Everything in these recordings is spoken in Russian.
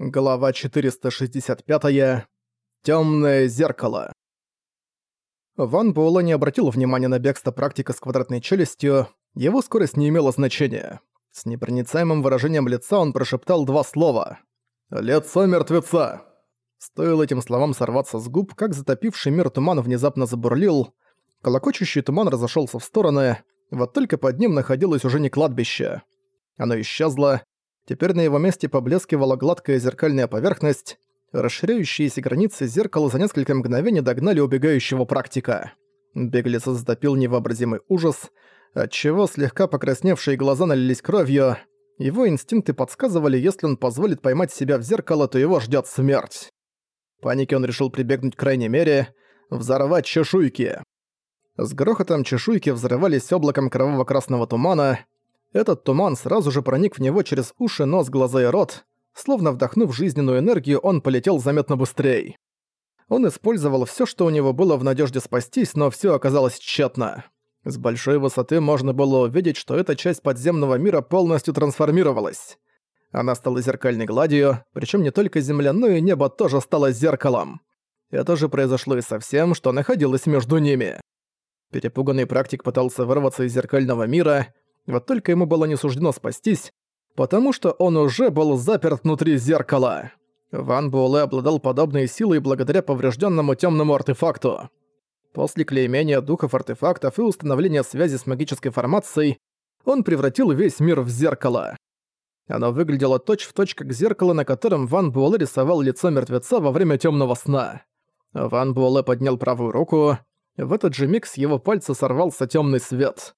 Глава 465. Тёмное зеркало. Ван Буэлэ не обратил внимания на бегство практика с квадратной челюстью, его скорость не имела значения. С непроницаемым выражением лица он прошептал два слова. «Лицо мертвеца!» Стоило этим словам сорваться с губ, как затопивший мир туман внезапно забурлил, колокочущий туман разошёлся в стороны, вот только под ним находилось уже не кладбище. Оно исчезло, Теперь на его месте поблескивала гладкая зеркальная поверхность. Расширяющиеся границы зеркала за несколько мгновений догнали убегающего практика. Беглеца затопил невообразимый ужас, отчего слегка покрасневшие глаза налились кровью. Его инстинкты подсказывали, если он позволит поймать себя в зеркало, то его ждет смерть. Панике он решил прибегнуть к крайней мере — взорвать чешуйки. С грохотом чешуйки взрывались облаком кроваво-красного тумана, этот туман сразу же проник в него через уши, нос, глаза и рот. Словно вдохнув жизненную энергию, он полетел заметно быстрее. Он использовал все, что у него было в надежде спастись, но все оказалось тщетно. С большой высоты можно было увидеть, что эта часть подземного мира полностью трансформировалась. Она стала зеркальной гладью, причем не только земля, но и небо тоже стало зеркалом. Это же произошло и со всем, что находилось между ними. Перепуганный практик пытался вырваться из зеркального мира, вот только ему было не суждено спастись, потому что он уже был заперт внутри зеркала. Ван Буэлэ обладал подобной силой благодаря поврежденному темному артефакту. После клеймения духов артефактов и установления связи с магической формацией, он превратил весь мир в зеркало. Оно выглядело точь-в-точь точь как зеркало, на котором Ван Буэлэ рисовал лицо мертвеца во время темного сна. Ван Буэлэ поднял правую руку. В этот же миг с его пальца сорвался темный свет.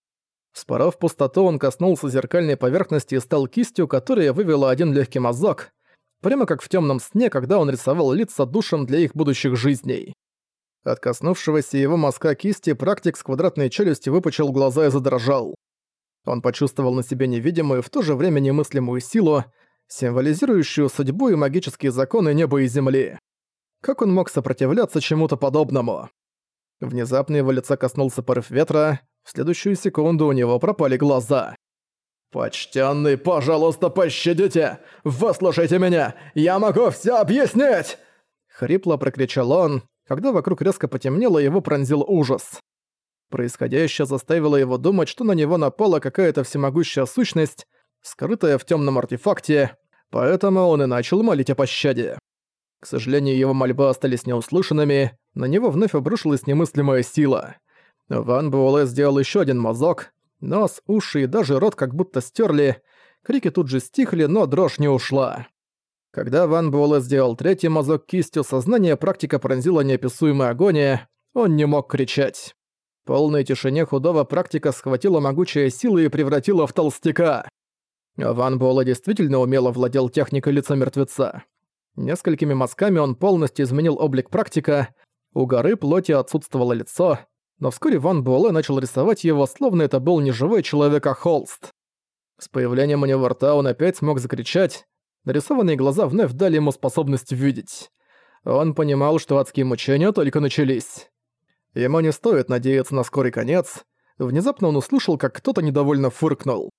Споров пустоту, он коснулся зеркальной поверхности и стал кистью, которая вывела один легкий мазок, прямо как в темном сне, когда он рисовал лица душам для их будущих жизней. От коснувшегося его мазка кисти практик с квадратной челюстью выпучил глаза и задрожал. Он почувствовал на себе невидимую, в то же время немыслимую силу, символизирующую судьбу и магические законы неба и земли. Как он мог сопротивляться чему-то подобному? Внезапно его лица коснулся порыв ветра, в следующую секунду у него пропали глаза. «Почтенный, пожалуйста, пощадите! Выслушайте меня! Я могу все объяснить!» Хрипло прокричал он, когда вокруг резко потемнело, его пронзил ужас. Происходящее заставило его думать, что на него напала какая-то всемогущая сущность, скрытая в темном артефакте, поэтому он и начал молить о пощаде. К сожалению, его мольбы остались неуслышанными, на него вновь обрушилась немыслимая сила — Ван Буэлэ сделал еще один мазок. Нос, уши и даже рот как будто стерли. Крики тут же стихли, но дрожь не ушла. Когда Ван Буэлэ сделал третий мазок кистью, сознание практика пронзила неописуемая агония. Он не мог кричать. В полной тишине худого практика схватила могучая сила и превратила в толстяка. Ван Буэлэ действительно умело владел техникой лица мертвеца. Несколькими мазками он полностью изменил облик практика. У горы плоти отсутствовало лицо, но вскоре Ван Буэлэ начал рисовать его, словно это был не живой человек, а холст. С появлением у него рта он опять смог закричать. Нарисованные глаза вновь дали ему способность видеть. Он понимал, что адские мучения только начались. Ему не стоит надеяться на скорый конец. Внезапно он услышал, как кто-то недовольно фыркнул.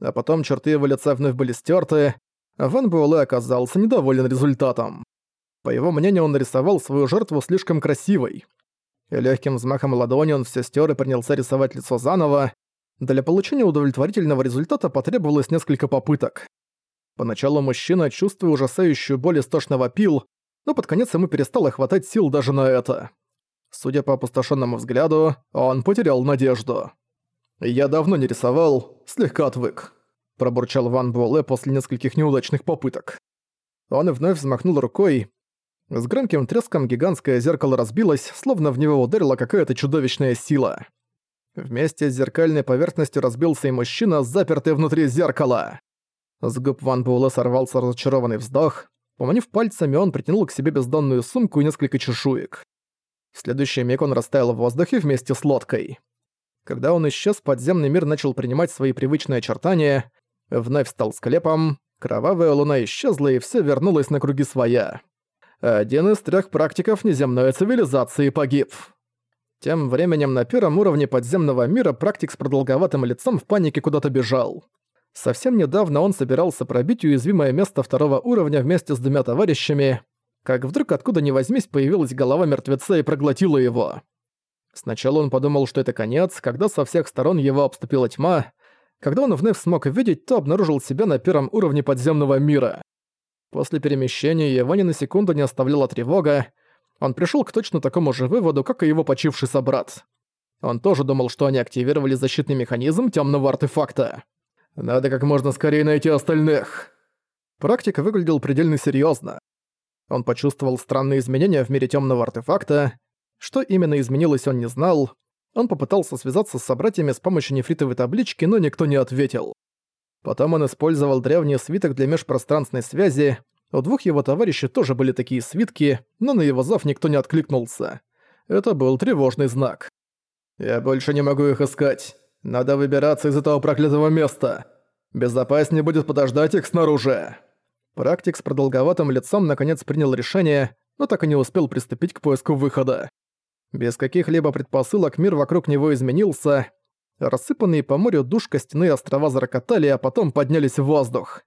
А потом черты его лица вновь были стерты, Ван Буэлэ оказался недоволен результатом. По его мнению, он нарисовал свою жертву слишком красивой. Легким взмахом ладони он все стер и принялся рисовать лицо заново. Для получения удовлетворительного результата потребовалось несколько попыток. Поначалу мужчина, чувствуя ужасающую боль, истошно вопил, но под конец ему перестало хватать сил даже на это. Судя по опустошенному взгляду, он потерял надежду. «Я давно не рисовал, слегка отвык», – пробурчал Ван Буэлэ после нескольких неудачных попыток. Он вновь взмахнул рукой, с громким треском гигантское зеркало разбилось, словно в него ударила какая-то чудовищная сила. Вместе с зеркальной поверхностью разбился и мужчина, запертый внутри зеркала. С губ Ван Буэлэ сорвался разочарованный вздох. Поманив пальцами, он притянул к себе бездонную сумку и несколько чешуек. В следующий миг он растаял в воздухе вместе с лодкой. Когда он исчез, подземный мир начал принимать свои привычные очертания, вновь стал склепом, кровавая луна исчезла и все вернулось на круги своя. Один из трех практиков неземной цивилизации погиб. Тем временем на первом уровне подземного мира практик с продолговатым лицом в панике куда-то бежал. Совсем недавно он собирался пробить уязвимое место второго уровня вместе с двумя товарищами, как вдруг откуда ни возьмись появилась голова мертвеца и проглотила его. Сначала он подумал, что это конец, когда со всех сторон его обступила тьма. Когда он вновь смог видеть, то обнаружил себя на первом уровне подземного мира. После перемещения его ни на секунду не оставляла тревога. Он пришел к точно такому же выводу, как и его почивший собрат. Он тоже думал, что они активировали защитный механизм темного артефакта. «Надо как можно скорее найти остальных!» Практик выглядел предельно серьезно. Он почувствовал странные изменения в мире темного артефакта. Что именно изменилось, он не знал. Он попытался связаться с собратьями с помощью нефритовой таблички, но никто не ответил. Потом он использовал древний свиток для межпространственной связи. У двух его товарищей тоже были такие свитки, но на его зов никто не откликнулся. Это был тревожный знак. «Я больше не могу их искать. Надо выбираться из этого проклятого места. Безопаснее будет подождать их снаружи». Практик с продолговатым лицом наконец принял решение, но так и не успел приступить к поиску выхода. Без каких-либо предпосылок мир вокруг него изменился. Рассыпанные по морю душ костяные острова зарокотали, а потом поднялись в воздух.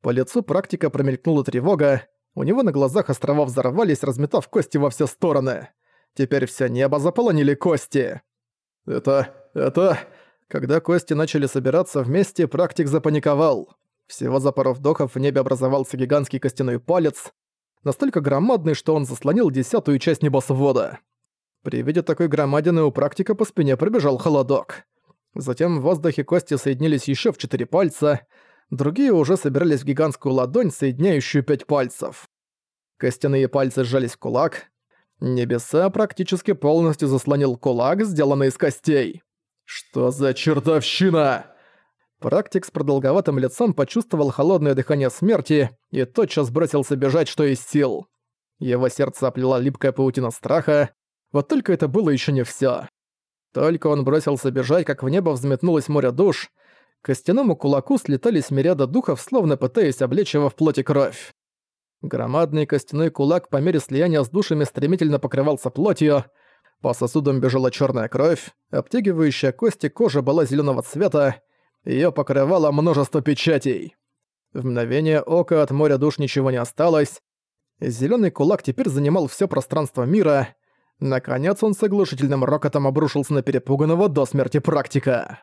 По лицу практика промелькнула тревога, у него на глазах острова взорвались, разметав кости во все стороны. Теперь все небо заполонили кости. «Это... это...» Когда кости начали собираться вместе, практик запаниковал. Всего за пару вдохов в небе образовался гигантский костяной палец, настолько громадный, что он заслонил десятую часть небосвода. При виде такой громадины у практика по спине пробежал холодок. Затем в воздухе кости соединились еще в четыре пальца, другие уже собирались в гигантскую ладонь, соединяющую пять пальцев. Костяные пальцы сжались в кулак. Небеса практически полностью заслонил кулак, сделанный из костей. «Что за чертовщина?» Практик с продолговатым лицом почувствовал холодное дыхание смерти и тотчас бросился бежать, что из сил. Его сердце оплела липкая паутина страха, вот только это было еще не все. Только он бросился бежать, как в небо взметнулось море душ, к костяному кулаку слетались мириады духов, словно пытаясь облечь его в плоть и кровь. Громадный костяной кулак по мере слияния с душами стремительно покрывался плотью, по сосудам бежала черная кровь, обтягивающая кости кожа была зеленого цвета, ее покрывало множество печатей. В мгновение ока от моря душ ничего не осталось. Зеленый кулак теперь занимал все пространство мира, Наконец он с оглушительным рокотом обрушился на перепуганного до смерти практика.